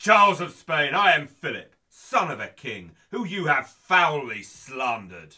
Charles of Spain, I am Philip, son of a king, who you have foully slandered.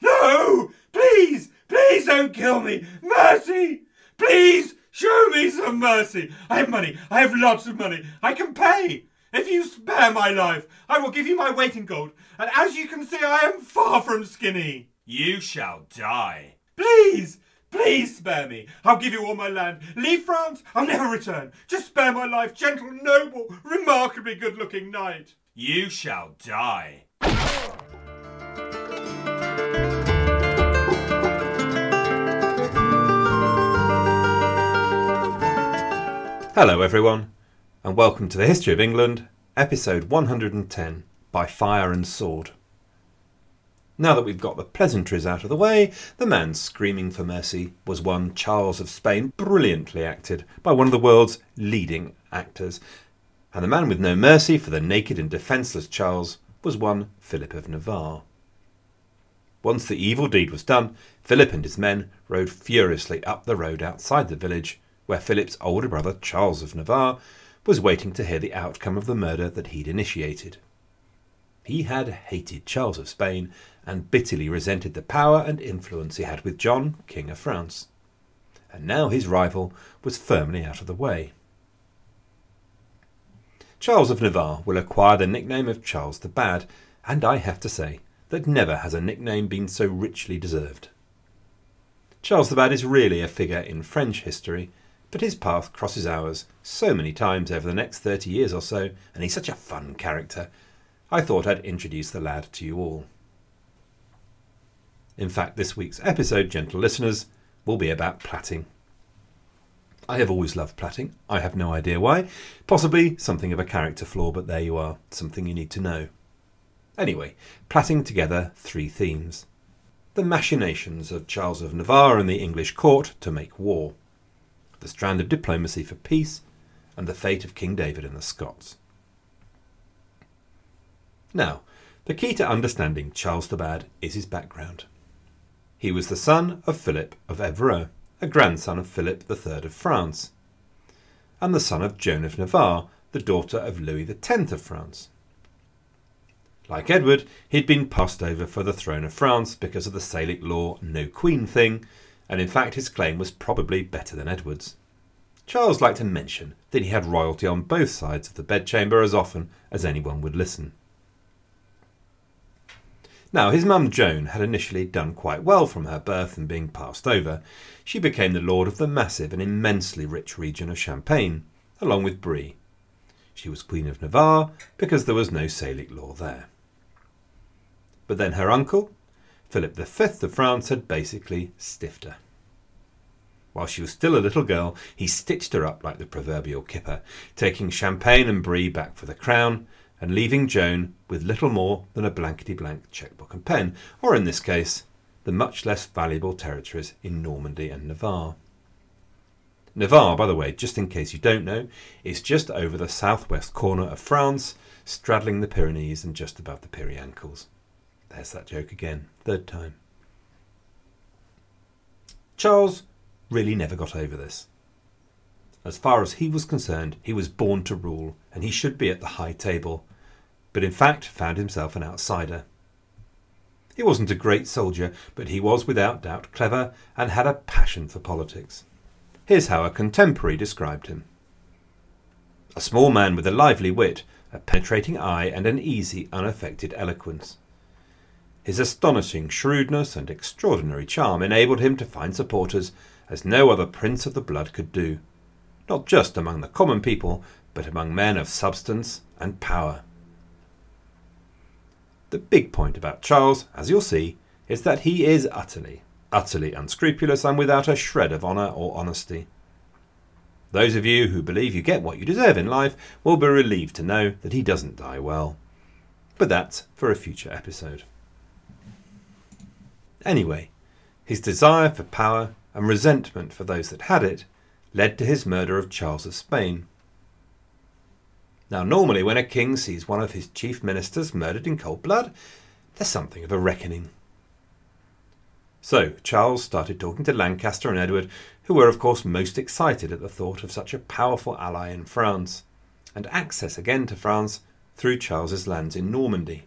No! Please! Please don't kill me! Mercy! Please show me some mercy! I have money! I have lots of money! I can pay! If you spare my life, I will give you my weight in gold, and as you can see, I am far from skinny. You shall die. Please! Please spare me. I'll give you all my land. Leave France. I'll never return. Just spare my life, gentle, noble, remarkably good looking knight. You shall die. Hello, everyone, and welcome to the History of England, episode 110 by Fire and Sword. Now that we've got the pleasantries out of the way, the man screaming for mercy was one Charles of Spain, brilliantly acted by one of the world's leading actors, and the man with no mercy for the naked and defenceless Charles was one Philip of Navarre. Once the evil deed was done, Philip and his men rode furiously up the road outside the village where Philip's older brother, Charles of Navarre, was waiting to hear the outcome of the murder that he'd initiated. He had hated Charles of Spain and bitterly resented the power and influence he had with John, King of France. And now his rival was firmly out of the way. Charles of Navarre will acquire the nickname of Charles the Bad, and I have to say that never has a nickname been so richly deserved. Charles the Bad is really a figure in French history but his path crosses ours so many times over the next 30 years or so, and he's such a fun character. I thought I'd introduce the lad to you all. In fact, this week's episode, gentle listeners, will be about plaiting. I have always loved plaiting. I have no idea why. Possibly something of a character flaw, but there you are, something you need to know. Anyway, plaiting together three themes the machinations of Charles of Navarre and the English court to make war the strand of diplomacy for peace, and the fate of King David and the Scots. Now, the key to understanding Charles the Bad is his background. He was the son of Philip of Evreux, a grandson of Philip III of France, and the son of Joan of Navarre, the daughter of Louis X of France. Like Edward, he'd been passed over for the throne of France because of the Salic law no queen thing, and in fact his claim was probably better than Edward's. Charles liked to mention that he had royalty on both sides of the bedchamber as often as anyone would listen. Now, his mum Joan had initially done quite well from her birth and being passed over. She became the lord of the massive and immensely rich region of Champagne, along with Brie. She was Queen of Navarre because there was no Salic law there. But then her uncle, Philip V of France had basically stiffed her. While she was still a little girl, he stitched her up like the proverbial kipper, taking Champagne and Brie back for the crown, and leaving Joan with little more than a blankety blank chequebook and pen, or in this case, the much less valuable territories in Normandy and Navarre. Navarre, by the way, just in case you don't know, is just over the southwest corner of France, straddling the Pyrenees and just above the Pyrenees. There's that joke again, third time. Charles really never got over this. As far as he was concerned, he was born to rule, and he should be at the high table, but in fact found himself an outsider. He wasn't a great soldier, but he was without doubt clever and had a passion for politics. Here's how a contemporary described him a small man with a lively wit, a penetrating eye, and an easy, unaffected eloquence. His astonishing shrewdness and extraordinary charm enabled him to find supporters as no other prince of the blood could do, not just among the common people, but among men of substance and power. The big point about Charles, as you'll see, is that he is utterly, utterly unscrupulous and without a shred of honour or honesty. Those of you who believe you get what you deserve in life will be relieved to know that he doesn't die well. But that's for a future episode. Anyway, his desire for power and resentment for those that had it led to his murder of Charles of Spain. Now, normally, when a king sees one of his chief ministers murdered in cold blood, there's something of a reckoning. So, Charles started talking to Lancaster and Edward, who were, of course, most excited at the thought of such a powerful ally in France. and access again to France through Charles's lands in Normandy.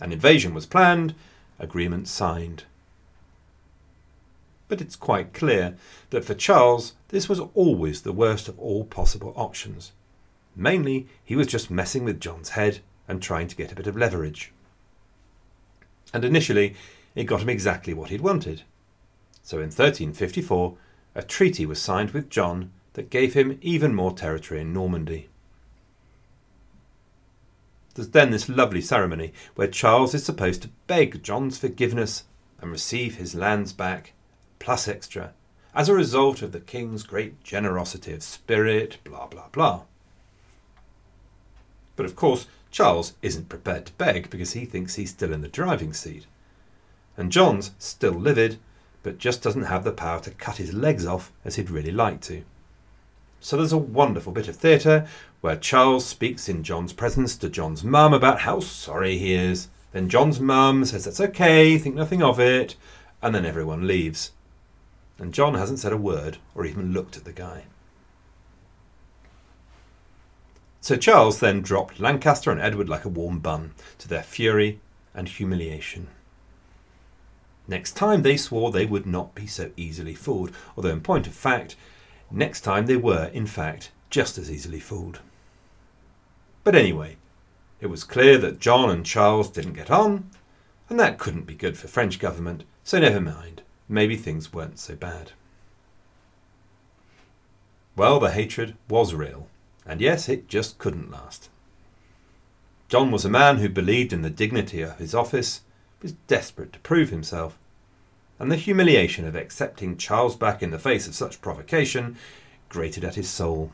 An invasion was planned, agreement signed. But it's quite clear that for Charles this was always the worst of all possible options. Mainly, he was just messing with John's head and trying to get a bit of leverage. And initially, it got him exactly what he'd wanted. So in 1354, a treaty was signed with John that gave him even more territory in Normandy. There's then this lovely ceremony where Charles is supposed to beg John's forgiveness and receive his lands back, plus extra, as a result of the king's great generosity of spirit, blah blah blah. But of course, Charles isn't prepared to beg because he thinks he's still in the driving seat. And John's still livid, but just doesn't have the power to cut his legs off as he'd really like to. So there's a wonderful bit of theatre where Charles speaks in John's presence to John's mum about how sorry he is. Then John's mum says that's okay, think nothing of it, and then everyone leaves. And John hasn't said a word or even looked at the guy. So Charles then dropped Lancaster and Edward like a warm bun to their fury and humiliation. Next time they swore they would not be so easily fooled, although in point of fact, next time they were, in fact, just as easily fooled. But anyway, it was clear that John and Charles didn't get on, and that couldn't be good for French government, so never mind, maybe things weren't so bad. Well, the hatred was real, and yes, it just couldn't last. John was a man who believed in the dignity of his office, was desperate to prove himself, and the humiliation of accepting Charles back in the face of such provocation grated at his soul.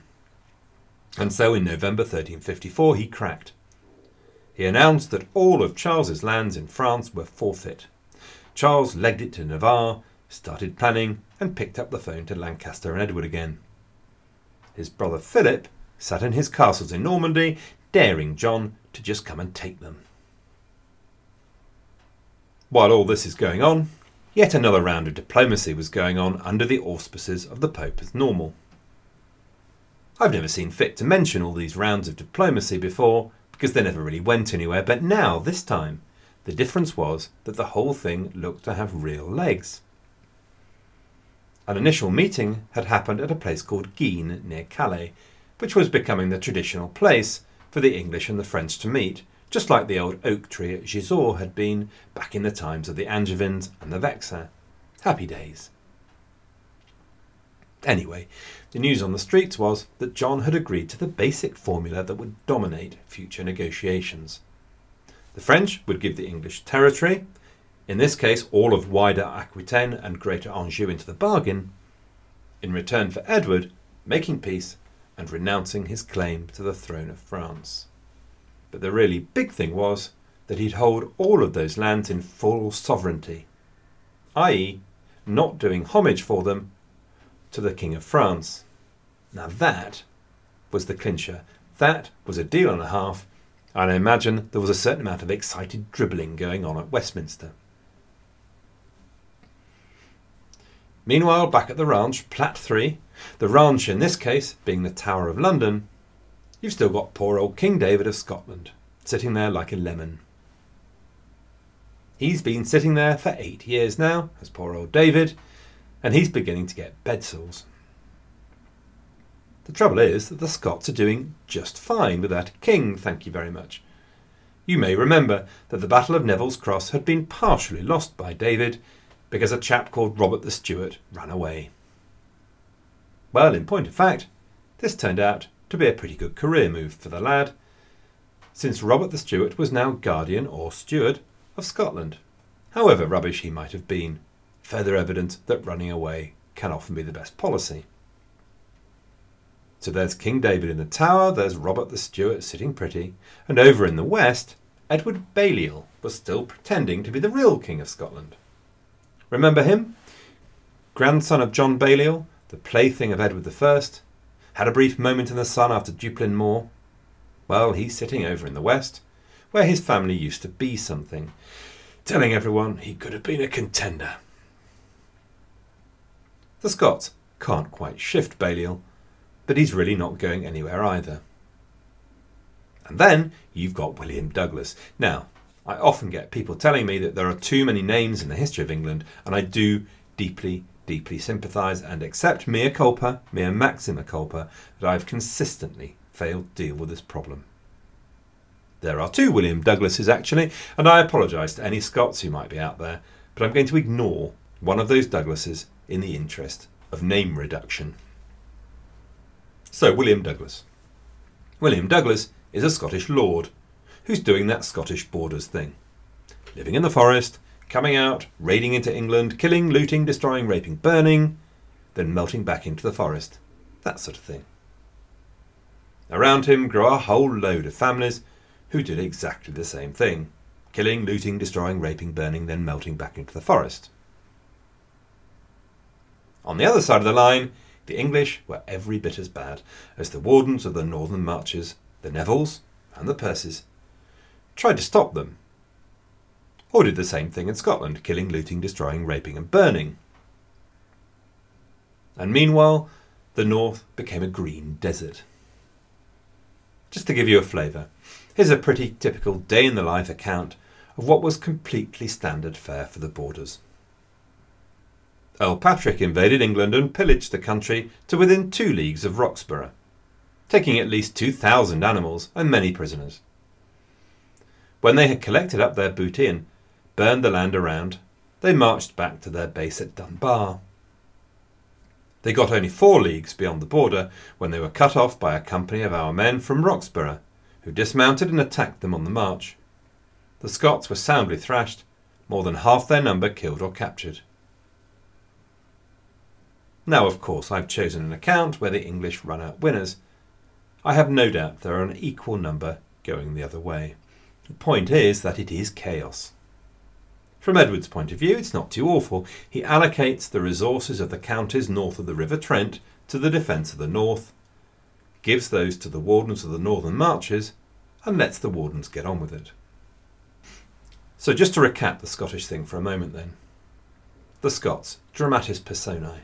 And so in November 1354 he cracked. He announced that all of Charles's lands in France were forfeit. Charles legged it to Navarre, started planning, and picked up the phone to Lancaster and Edward again. His brother Philip sat in his castles in Normandy, daring John to just come and take them. While all this is going on, yet another round of diplomacy was going on under the auspices of the Pope as normal. I've never seen fit to mention all these rounds of diplomacy before because they never really went anywhere, but now, this time, the difference was that the whole thing looked to have real legs. An initial meeting had happened at a place called Guisnes near Calais, which was becoming the traditional place for the English and the French to meet, just like the old oak tree at Gisors had been back in the times of the Angevins and the Vexin. Happy days. Anyway, the news on the streets was that John had agreed to the basic formula that would dominate future negotiations. The French would give the English territory, in this case all of wider Aquitaine and Greater Anjou into the bargain, in return for Edward making peace and renouncing his claim to the throne of France. But the really big thing was that he'd hold all of those lands in full sovereignty, i.e., not doing homage for them to the King of France. Now that was the clincher. That was a deal and a half, and I imagine there was a certain amount of excited dribbling going on at Westminster. Meanwhile, back at the ranch, Plat 3, the ranch in this case being the Tower of London, you've still got poor old King David of Scotland, sitting there like a lemon. He's been sitting there for eight years now, as poor old David, and he's beginning to get bed sores. The trouble is that the Scots are doing just fine without a king, thank you very much. You may remember that the Battle of Neville's Cross had been partially lost by David because a chap called Robert the Steward ran away. Well, in point of fact, this turned out to be a pretty good career move for the lad, since Robert the Steward was now guardian or steward of Scotland, however rubbish he might have been further evidence that running away can often be the best policy. So there's King David in the tower, there's Robert the Steward sitting pretty, and over in the west, Edward Balliol was still pretending to be the real King of Scotland. Remember him? Grandson of John Balliol, the plaything of Edward I, had a brief moment in the sun after Duplin Moor. Well, he's sitting over in the west, where his family used to be something, telling everyone he could have been a contender. The Scots can't quite shift Balliol, but he's really not going anywhere either. And then you've got William Douglas. Now, I often get people telling me that there are too many names in the history of England, and I do deeply, deeply sympathise and accept mea culpa, mea maxima culpa, that I've consistently failed to deal with this problem. There are two William Douglases, actually, and I apologise to any Scots who might be out there, but I'm going to ignore one of those Douglases in the interest of name reduction. So, William Douglas. William Douglas is a Scottish lord who's doing that Scottish borders thing. Living in the forest, coming out, raiding into England, killing, looting, destroying, raping, burning, then melting back into the forest. That sort of thing. Around him grew a whole load of families who did exactly the same thing killing, looting, destroying, raping, burning, then melting back into the forest. On the other side of the line, the English were every bit as bad as the wardens of the northern marches, the Nevilles and the Percies, tried to stop them, or did the same thing in Scotland, killing, looting, destroying, raping, and burning. And meanwhile, the north became a green desert. Just to give you a flavour, here's a pretty typical day in the life account of what was completely standard fare for the borders. Earl Patrick invaded England and pillaged the country to within two leagues of Roxburgh, taking at least 2,000 animals and many prisoners. When they had collected up their booty and burned the land around, they marched back to their base at Dunbar. They got only four leagues beyond the border when they were cut off by a company of our men from Roxburgh, who dismounted and attacked them on the march. The Scots were soundly thrashed, more than half their number killed or captured. Now, of course, I've chosen an account where the English run out winners. I have no doubt there are an equal number going the other way. The point is that it is chaos. From Edward's point of view, it's not too awful. He allocates the resources of the counties north of the River Trent to the defence of the north, gives those to the wardens of the northern marches, and lets the wardens get on with it. So, just to recap the Scottish thing for a moment then. The Scots, dramatis personae.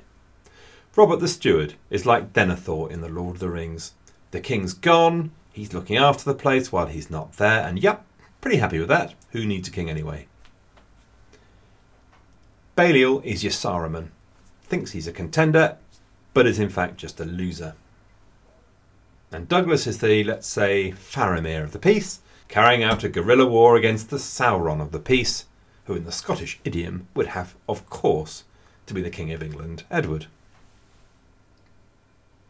Robert the Steward is like Denethor in The Lord of the Rings. The king's gone, he's looking after the place while he's not there, and yep, pretty happy with that. Who needs a king anyway? Balliol is your Saruman. Thinks he's a contender, but is in fact just a loser. And Douglas is the, let's say, Faramir of the piece, carrying out a guerrilla war against the Sauron of the piece, who in the Scottish idiom would have, of course, to be the King of England, Edward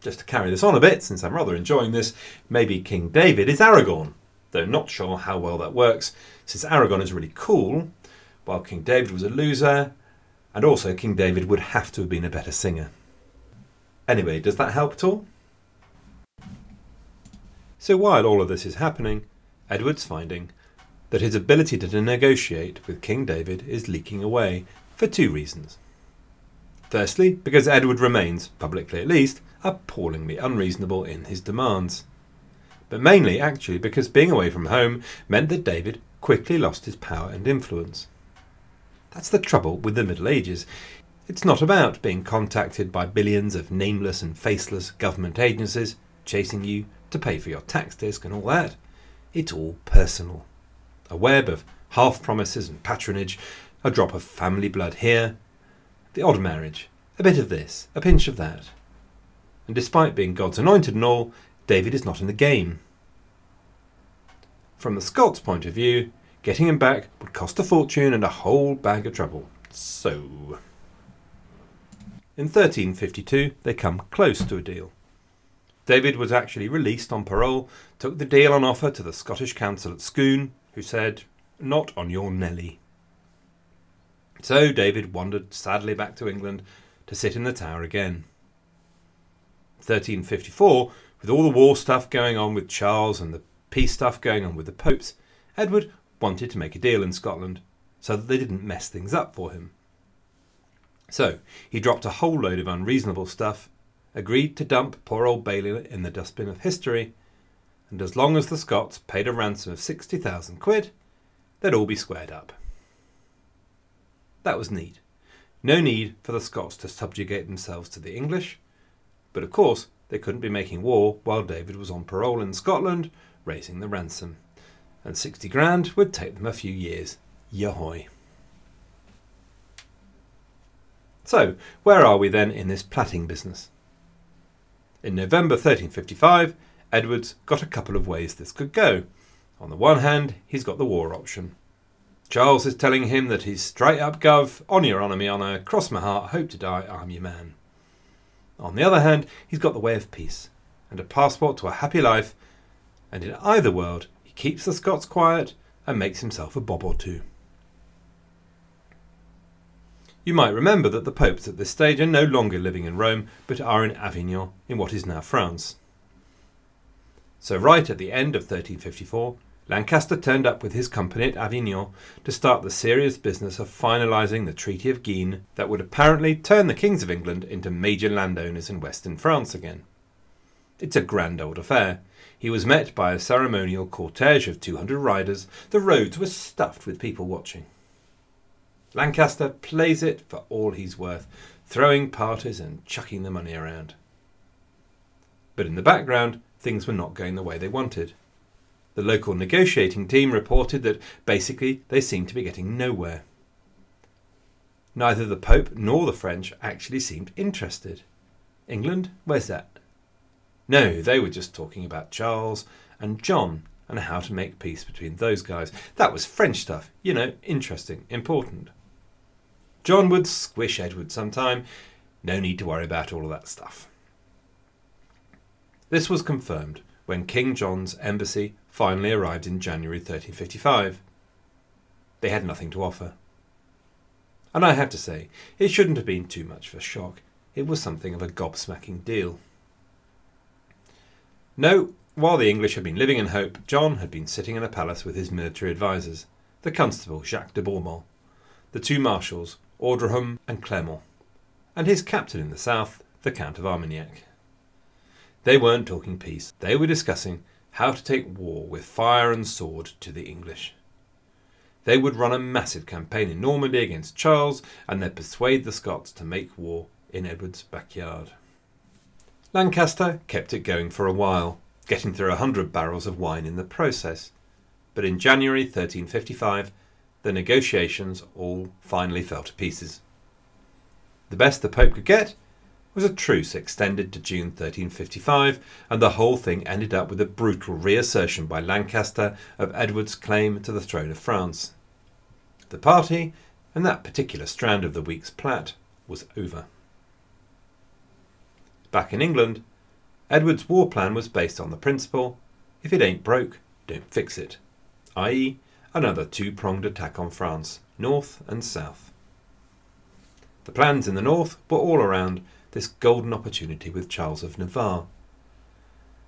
just to carry this on a bit, since I'm rather enjoying this, maybe King David is Aragorn, though not sure how well that works, since Aragorn is really cool, while King David was a loser, and also King David would have to have been a better singer. Anyway, does that help at all? So while all of this is happening, Edward's finding that his ability to negotiate with King David is leaking away for two reasons. Firstly, because Edward remains, publicly at least, appallingly unreasonable in his demands. But mainly, actually, because being away from home meant that David quickly lost his power and influence. That's the trouble with the Middle Ages. It's not about being contacted by billions of nameless and faceless government agencies chasing you to pay for your tax disc and all that. It's all personal. A web of half promises and patronage, a drop of family blood here, the odd marriage, a bit of this, a pinch of that. And despite being God's anointed and all, David is not in the game. From the Scots' point of view, getting him back would cost a fortune and a whole bag of trouble. So. In 1352, they come close to a deal. David was actually released on parole, took the deal on offer to the Scottish Council at Scone, who said, Not on your Nelly. So David wandered sadly back to England to sit in the Tower again. 1354, with all the war stuff going on with Charles and the peace stuff going on with the popes, Edward wanted to make a deal in Scotland so that they didn't mess things up for him. So he dropped a whole load of unreasonable stuff, agreed to dump poor old Balliol in the dustbin of history, and as long as the Scots paid a ransom of 60,000 quid, they'd all be squared up. That was neat. No need for the Scots to subjugate themselves to the English, but of course, They couldn't be making war while David was on parole in Scotland, raising the ransom. And 60 grand would take them a few years. Yahoy. So, where are we then in this platting business? In November 1355, Edward's got a couple of ways this could go. On the one hand, he's got the war option. Charles is telling him that he's straight up gov, on your honour me honour, cross my heart, hope to die, I'm your man. On the other hand, he's got the way of peace, and a passport to a happy life, and in either world, he keeps the Scots quiet and makes himself a bob or two. You might remember that the popes at this stage are no longer living in Rome, but are in Avignon, in what is now France. So, right at the end of 1354, Lancaster turned up with his company at Avignon to start the serious business of finalising the Treaty of Guines that would apparently turn the kings of England into major landowners in western France again. It's a grand old affair. He was met by a ceremonial cortege of 200 riders. The roads were stuffed with people watching. Lancaster plays it for all he's worth, throwing parties and chucking the money around. But in the background, things were not going the way they wanted. The local negotiating team reported that basically they seemed to be getting nowhere. Neither the Pope nor the French actually seemed interested. England? Where's that? No, they were just talking about Charles and John and how to make peace between those guys. That was French stuff, you know, interesting, important. John would squish Edward sometime. No need to worry about all of that stuff. This was confirmed when King John's embassy finally arrived in January 1355. They had nothing to offer. And I have to say, it shouldn't have been too much of a shock. It was something of a gobsmacking deal. No, while the English had been living in hope, John had been sitting in a palace with his military advisers, the constable Jacques de Bourbon, the two marshals Audrehem and Clermont, and his captain in the south, the Count of Armagnac. They weren't talking peace, they were discussing how to take war with fire and sword to the English. They would run a massive campaign in Normandy against Charles, and they'd persuade the Scots to make war in Edward's backyard. Lancaster kept it going for a while, getting through a hundred barrels of wine in the process. But in January 1355, the negotiations all finally fell to pieces. The best the Pope could get was a truce extended to June 1355, and the whole thing ended up with a brutal reassertion by Lancaster of Edward's claim to the throne of France. The party, and that particular strand of the week's plot, was over. Back in England, Edward's war plan was based on the principle if it ain't broke, don't fix it, i.e., another two pronged attack on France, north and south. The plans in the north were all around this golden opportunity with Charles of Navarre.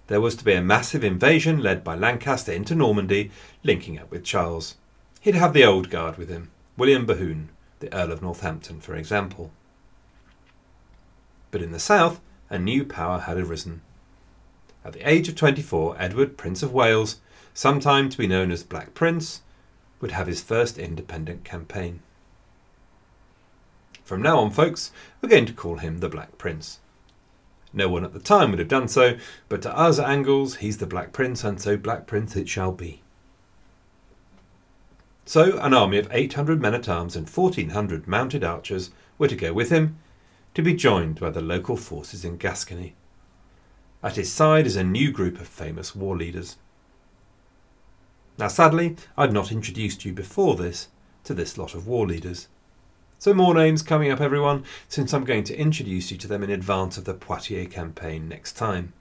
There was to be a massive invasion led by Lancaster into Normandy, linking up with Charles. He'd have the old guard with him, William Bohun, the Earl of Northampton, for example. But in the south, a new power had arisen. At the age of 24, Edward, Prince of Wales, sometime to be known as Black Prince, would have his first independent campaign. From now on, folks, we're going to call him the Black Prince. No one at the time would have done so, but to us Angles, he's the Black Prince, and so Black Prince it shall be. So, an army of 800 men at arms and 1400 mounted archers were to go with him, to be joined by the local forces in Gascony. At his side is a new group of famous war leaders. Now, sadly, I've not introduced you before this to this lot of war leaders. So, more names coming up, everyone, since I'm going to introduce you to them in advance of the Poitiers campaign next time.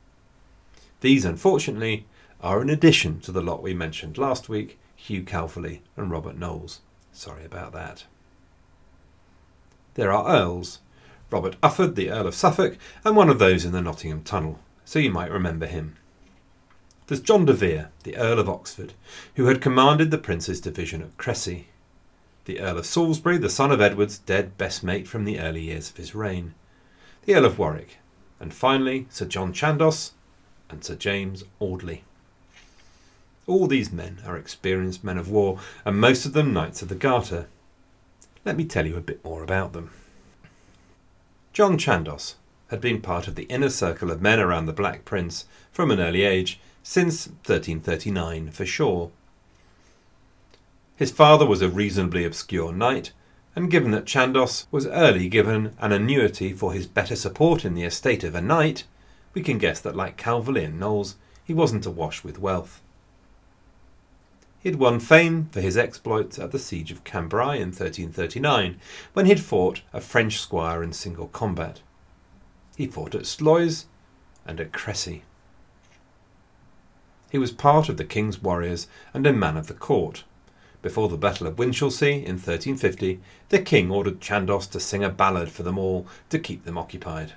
These, unfortunately, are in addition to the lot we mentioned last week Hugh Calverley and Robert Knowles. Sorry about that. There are Earls Robert Ufford, the Earl of Suffolk, and one of those in the Nottingham Tunnel, so you might remember him. There's John de Vere, the Earl of Oxford, who had commanded the Prince's division at Crecy. The Earl of Salisbury, the son of Edward's dead best mate from the early years of his reign. The Earl of Warwick. And finally, Sir John Chandos and Sir James Audley. All these men are experienced men of war, and most of them Knights of the Garter. Let me tell you a bit more about them. John Chandos, had been part of the inner circle of men around the Black Prince from an early age, since 1339 for sure. His father was a reasonably obscure knight, and given that Chandos was early given an annuity for his better support in the estate of a knight, we can guess that, like Calverley and Knowles, he wasn't awash with wealth. He had won fame for his exploits at the siege of Cambrai in 1339, when he had fought a French squire in single combat. He fought at Sluys and at Crecy. He was part of the king's warriors and a man of the court. Before the Battle of Winchelsea in 1350, the king ordered Chandos to sing a ballad for them all to keep them occupied.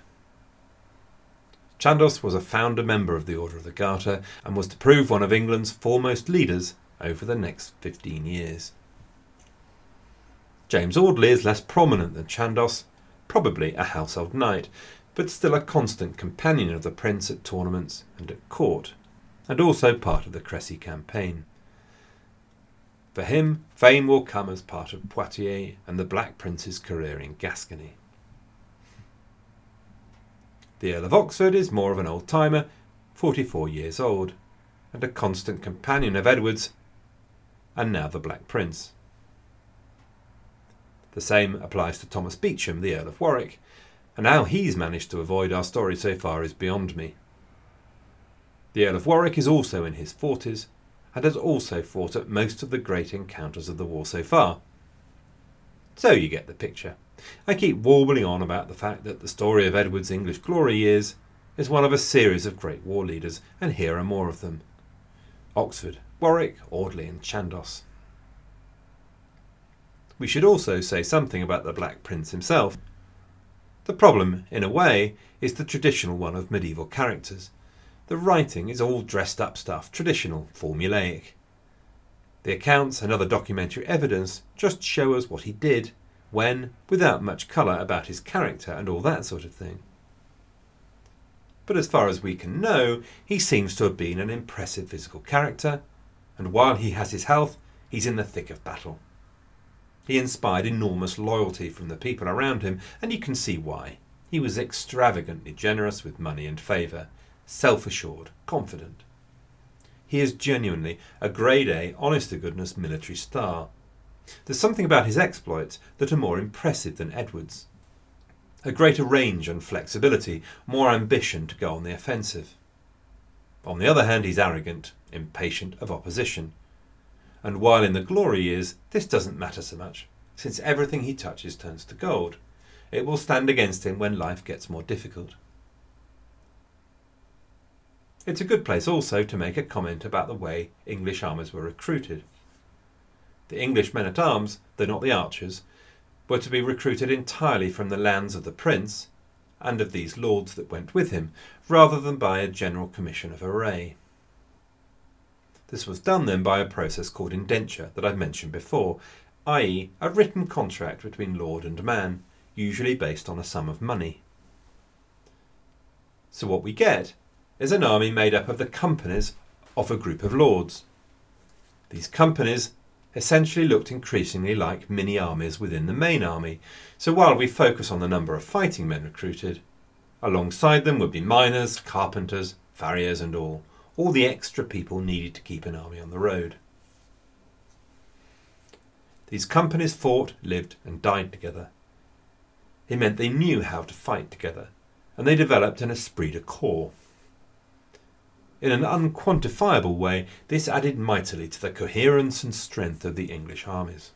Chandos was a founder member of the Order of the Garter and was to prove one of England's foremost leaders over the next 15 years. James Audley is less prominent than Chandos, probably a household knight, but still a constant companion of the prince at tournaments and at court, and also part of the Crecy campaign. For him, fame will come as part of Poitiers and the Black Prince's career in Gascony. The Earl of Oxford is more of an old timer, 44 years old, and a constant companion of Edward's, and now the Black Prince. The same applies to Thomas Beauchamp, the Earl of Warwick, and how he's managed to avoid our story so far is beyond me. The Earl of Warwick is also in his forties, and has also fought at most of the great encounters of the war so far. So you get the picture. I keep warbling on about the fact that the story of Edward's English glory years is one of a series of great war leaders, and here are more of them Oxford, Warwick, Audley, and Chandos. We should also say something about the Black Prince himself. The problem, in a way, is the traditional one of medieval characters. The writing is all dressed up stuff, traditional, formulaic. The accounts and other documentary evidence just show us what he did when, without much colour about his character and all that sort of thing. But as far as we can know, he seems to have been an impressive physical character, and while he has his health, he's in the thick of battle. He inspired enormous loyalty from the people around him, and you can see why. He was extravagantly generous with money and favour, self assured, confident. He is genuinely a grade A, honest to goodness military star. There's something about his exploits that are more impressive than Edward's. A greater range and flexibility, more ambition to go on the offensive. On the other hand, he's arrogant, impatient of opposition. And while in the glory years, this doesn't matter so much, since everything he touches turns to gold. It will stand against him when life gets more difficult. It's a good place also to make a comment about the way English armies were recruited. The English men at arms, though not the archers, were to be recruited entirely from the lands of the prince and of these lords that went with him, rather than by a general commission of array. This was done then by a process called indenture that I've mentioned before, i.e., a written contract between lord and man, usually based on a sum of money. So what we get is an army made up of the companies of a group of lords. These companies essentially looked increasingly like mini armies within the main army, so while we focus on the number of fighting men recruited, alongside them would be miners, carpenters, farriers, and all, all the extra people needed to keep an army on the road. These companies fought, lived, and died together. It meant they knew how to fight together, and they developed an esprit de corps. In an unquantifiable way, this added mightily to the coherence and strength of the English armies.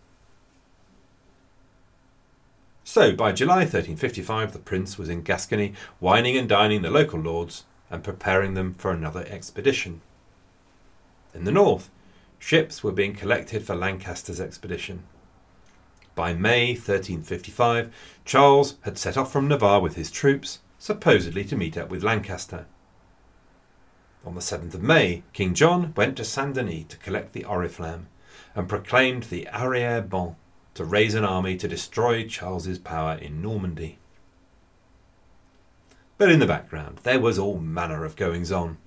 So, by July 1355, the prince was in Gascony, wining and dining the local lords and preparing them for another expedition. In the north, ships were being collected for Lancaster's expedition. By May 1355, Charles had set off from Navarre with his troops, supposedly to meet up with Lancaster. On the 7th of May, King John went to Saint Denis to collect the Oriflamme and proclaimed the arrière ban to raise an army to destroy Charles's power in Normandy. But in the background, there was all manner of goings on.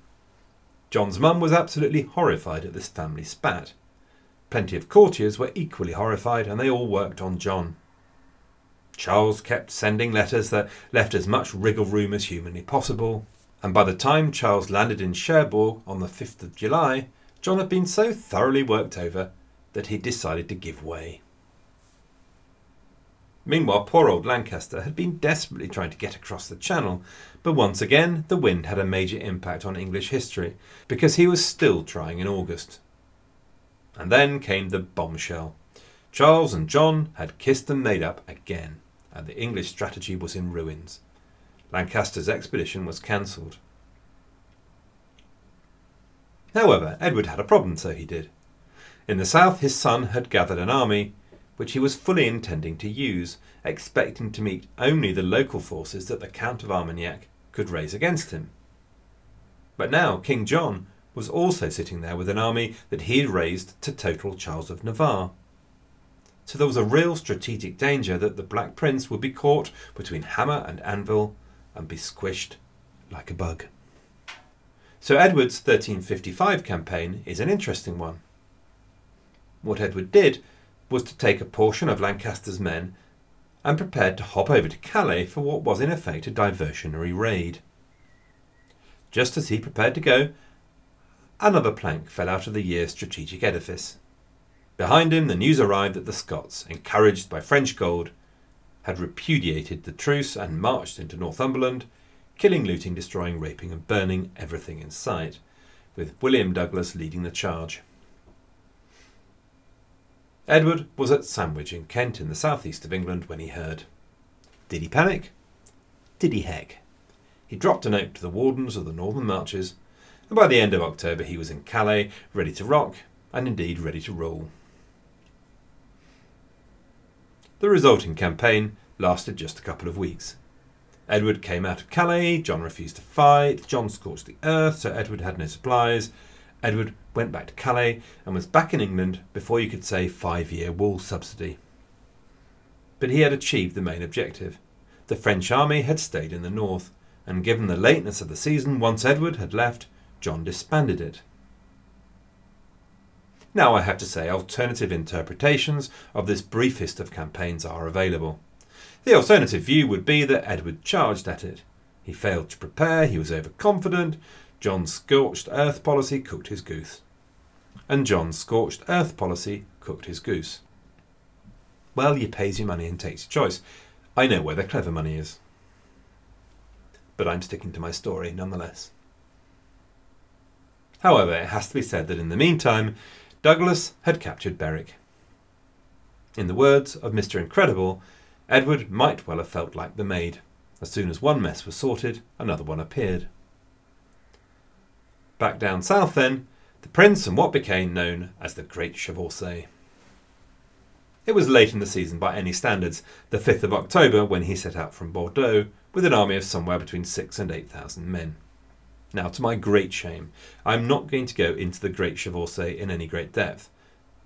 John's mum was absolutely horrified at this family spat. Plenty of courtiers were equally horrified, and they all worked on John. Charles kept sending letters that left as much wriggle room as humanly possible, and by the time Charles landed in Cherbourg on the 5th of July, John had been so thoroughly worked over that he decided to give way. Meanwhile, poor old Lancaster had been desperately trying to get across the Channel, but once again the wind had a major impact on English history, because he was still trying in August. And then came the bombshell. Charles and John had kissed and made up again, and the English strategy was in ruins. Lancaster's expedition was cancelled. However, Edward had a problem, so he did. In the south, his son had gathered an army, which he was fully intending to use, expecting to meet only the local forces that the Count of Armagnac could raise against him. But now King John was also sitting there with an army that he had raised to total Charles of Navarre. So there was a real strategic danger that the Black Prince would be caught between hammer and anvil and be squished like a bug. So Edward's 1355 campaign is an interesting one. What Edward did was to take a portion of Lancaster's men and prepared to hop over to Calais for what was in effect a diversionary raid. Just as he prepared to go, another plank fell out of the year's strategic edifice. Behind him, the news arrived that the Scots, encouraged by French gold, had repudiated the truce and marched into Northumberland, killing, looting, destroying, raping, and burning everything in sight, with William Douglas leading the charge. Edward was at Sandwich in Kent in the southeast of England when he heard. Did he panic? Did he heck? He dropped a note to the wardens of the northern marches, and by the end of October he was in Calais, ready to rock, and indeed ready to rule. The resulting campaign lasted just a couple of weeks. Edward came out of Calais, John refused to fight, John scorched the earth, so Edward had no supplies, Edward went back to Calais and was back in England before you could say five year wool subsidy. But he had achieved the main objective. The French army had stayed in the north, and given the lateness of the season, once Edward had left, John disbanded it. Now, I have to say, alternative interpretations of this briefest of campaigns are available. The alternative view would be that Edward charged at it. He failed to prepare, he was overconfident, John's scorched earth policy cooked his goose. And John's scorched earth policy cooked his goose. Well, you pays your money and takes your choice. I know where the clever money is. But I'm sticking to my story nonetheless. However, it has to be said that in the meantime, Douglas had captured Berwick. In the words of Mr. Incredible, Edward might well have felt like the maid. As soon as one mess was sorted, another one appeared. Back down south, then, the prince and what became known as the Great Chevauchée. It was late in the season by any standards, the 5th of October, when he set out from Bordeaux with an army of somewhere between six and eight thousand men. Now, to my great shame, I am not going to go into the Great Chevauchée in any great depth,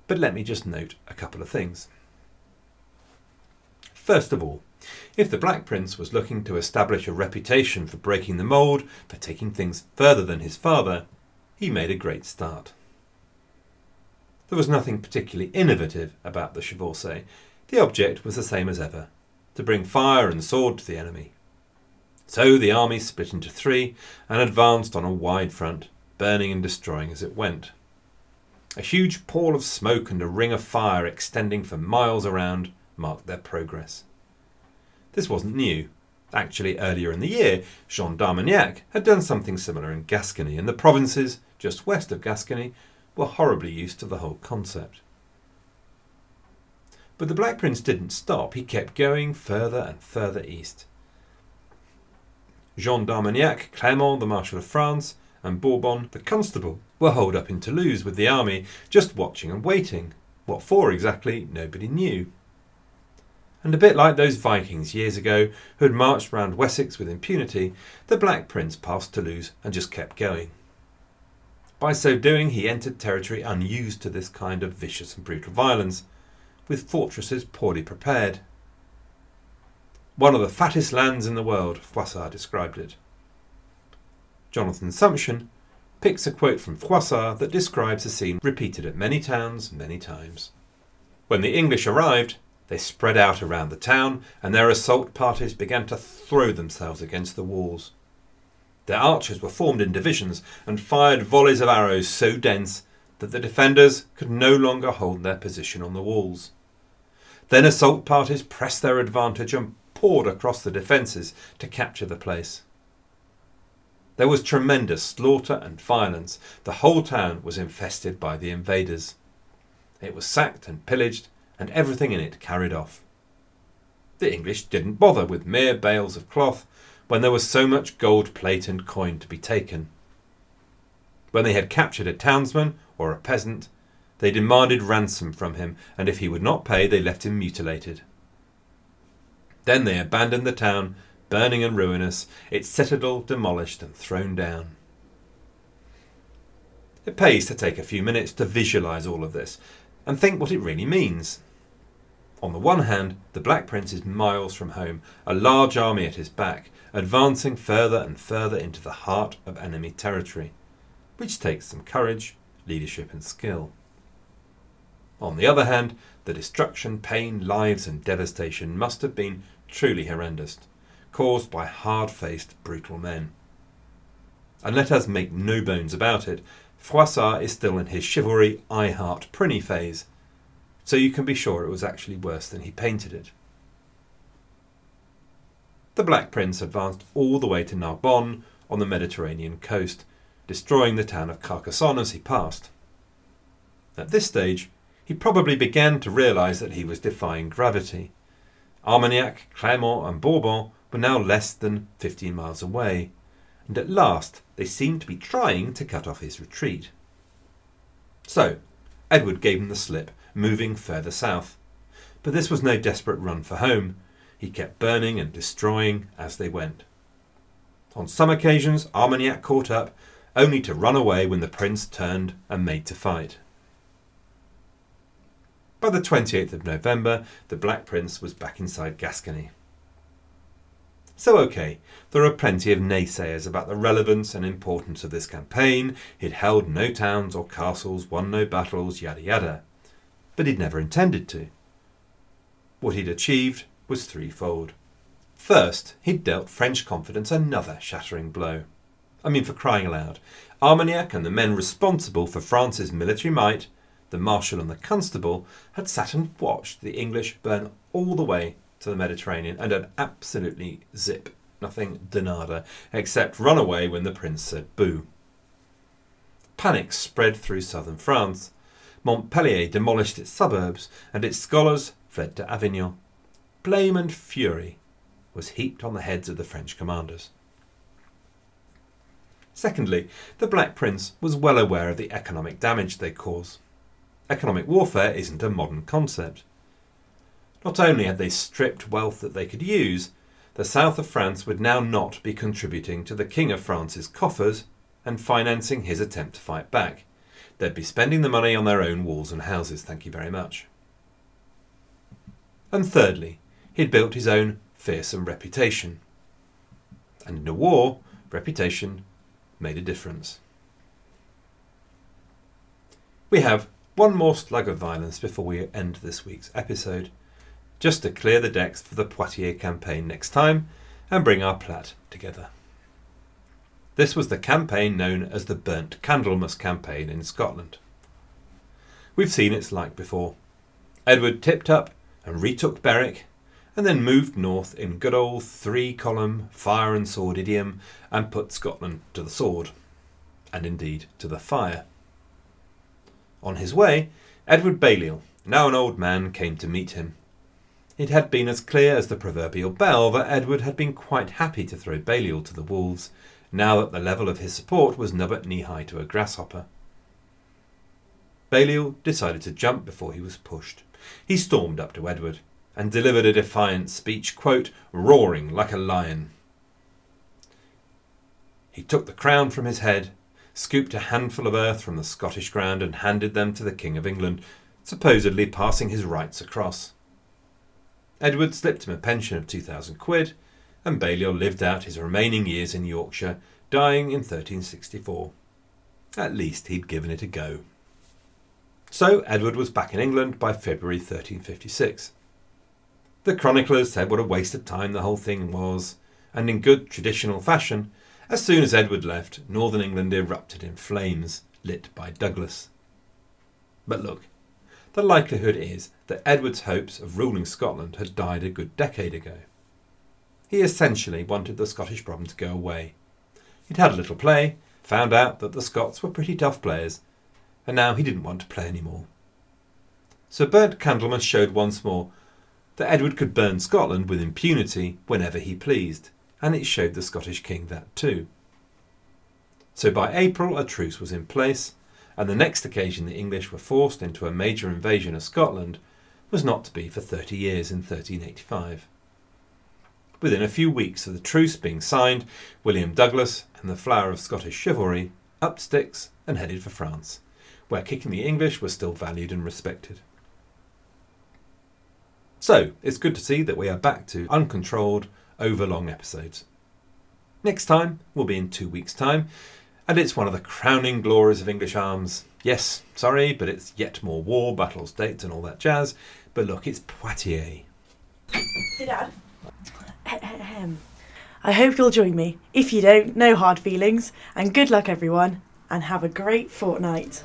but let me just note a couple of things. First of all, if the Black Prince was looking to establish a reputation for breaking the mould, for taking things further than his father, he made a great start. There was nothing particularly innovative about the chevauchée. The object was the same as ever to bring fire and sword to the enemy. So the army split into three and advanced on a wide front, burning and destroying as it went. A huge pall of smoke and a ring of fire extending for miles around marked their progress. This wasn't new. Actually, earlier in the year, Jean d'Armagnac had done something similar in Gascony, and the provinces just west of Gascony were horribly used to the whole concept. But the Black Prince didn't stop, he kept going further and further east. Jean d'Armagnac, Clermont, the Marshal of France, and Bourbon, the Constable, were holed up in Toulouse with the army, just watching and waiting. What for exactly, nobody knew and a bit like those Vikings years ago who had marched round Wessex with impunity, the Black Prince passed Toulouse and just kept going. By so doing, he entered territory unused to this kind of vicious and brutal violence, with fortresses poorly prepared. One of the fattest lands in the world, Froissart described it. Jonathan Sumption picks a quote from Froissart that describes a scene repeated at many towns many times. When the English arrived, They spread out around the town, and their assault parties began to throw themselves against the walls. Their archers were formed in divisions and fired volleys of arrows so dense that the defenders could no longer hold their position on the walls. Then assault parties pressed their advantage and poured across the defences to capture the place. There was tremendous slaughter and violence. The whole town was infested by the invaders. It was sacked and pillaged, and everything in it carried off. The English didn't bother with mere bales of cloth when there was so much gold plate and coin to be taken. When they had captured a townsman or a peasant, they demanded ransom from him, and if he would not pay, they left him mutilated. Then they abandoned the town, burning and ruinous, its citadel demolished and thrown down. It pays to take a few minutes to visualize all of this and think what it really means. On the one hand, the Black Prince is miles from home, a large army at his back, advancing further and further into the heart of enemy territory, which takes some courage, leadership, and skill. On the other hand, the destruction, pain, lives, and devastation must have been truly horrendous, caused by hard faced, brutal men. And let us make no bones about it, Froissart is still in his chivalry, I heart Prinny phase, so you can be sure it was actually worse than he painted it. The Black Prince advanced all the way to Narbonne on the Mediterranean coast, destroying the town of Carcassonne as he passed. At this stage, he probably began to realize that he was defying gravity. Armagnac, Clermont, and Bourbon were now less than fifteen miles away, and at last they seemed to be trying to cut off his retreat. So, Edward gave him the slip, moving further south. But this was no desperate run for home. He kept burning and destroying as they went. On some occasions, Armagnac caught up, only to run away when the prince turned and made to fight. By the 28th of November, the Black Prince was back inside Gascony. So, okay, there are plenty of naysayers about the relevance and importance of this campaign. He'd held no towns or castles, won no battles, yada yada. But he'd never intended to. What he'd achieved was threefold. First, he'd dealt French confidence another shattering blow. I mean, for crying aloud, Armagnac and the men responsible for France's military might, the Marshal and the Constable, had sat and watched the English burn all the way to the Mediterranean and had absolutely zip, nothing de nada, except run away when the prince said boo. Panic spread through southern France. Montpellier demolished its suburbs, and its scholars fled to Avignon. Blame and fury was heaped on the heads of the French commanders. Secondly, the Black Prince was well aware of the economic damage they cause. Economic warfare isn't a modern concept. Not only had they stripped wealth that they could use, the south of France would now not be contributing to the King of France's coffers and financing his attempt to fight back. They'd be spending the money on their own walls and houses, thank you very much. And thirdly, he'd built his own fearsome reputation. And in a war, reputation made a difference. We have one more slug of violence before we end this week's episode just to clear the decks for the Poitiers campaign next time and bring our plat together. This was the campaign known as the Burnt Candlemas campaign in Scotland. We've seen its like before. Edward tipped up and retook Berwick, and then moved north in good old three column fire and sword idiom and put Scotland to the sword, and indeed to the fire. On his way, Edward Balliol, now an old man, came to meet him. It had been as clear as the proverbial bell that Edward had been quite happy to throw Balliol to the wolves, now that the level of his support was nubbut knee high to a grasshopper. Balliol decided to jump before he was pushed. He stormed up to Edward and delivered a defiant speech, quote, roaring like a lion. He took the crown from his head, scooped a handful of earth from the Scottish ground, and handed them to the King of England, supposedly passing his rights across. Edward slipped him a pension of 2,000 quid, and Balliol lived out his remaining years in Yorkshire, dying in 1364. At least he'd given it a go. So Edward was back in England by February 1356. The chroniclers said what a waste of time the whole thing was, and in good traditional fashion, as soon as Edward left, northern England erupted in flames, lit by Douglas. But look, the likelihood is that Edward's hopes of ruling Scotland had died a good decade ago. He essentially wanted the Scottish problem to go away. He'd had a little play, found out that the Scots were pretty tough players, and now he didn't want to play any more. So Burnt Candlemas showed once more that Edward could burn Scotland with impunity whenever he pleased, and it showed the Scottish king that too. So by April a truce was in place, and the next occasion the English were forced into a major invasion of Scotland was not to be for thirty years in 1385. Within a few weeks of the truce being signed, William Douglas and the flower of Scottish chivalry upped sticks and headed for France, where kicking the English was still valued and respected. So, it's good to see that we are back to uncontrolled, overlong episodes. Next time will be in two weeks' time, and it's one of the crowning glories of English arms. Yes, sorry, but it's yet more war, battles, dates, and all that jazz. But look, it's Poitiers. Hey, Dad. Ahem. I hope you'll join me. If you don't, no hard feelings, and good luck, everyone, and have a great fortnight.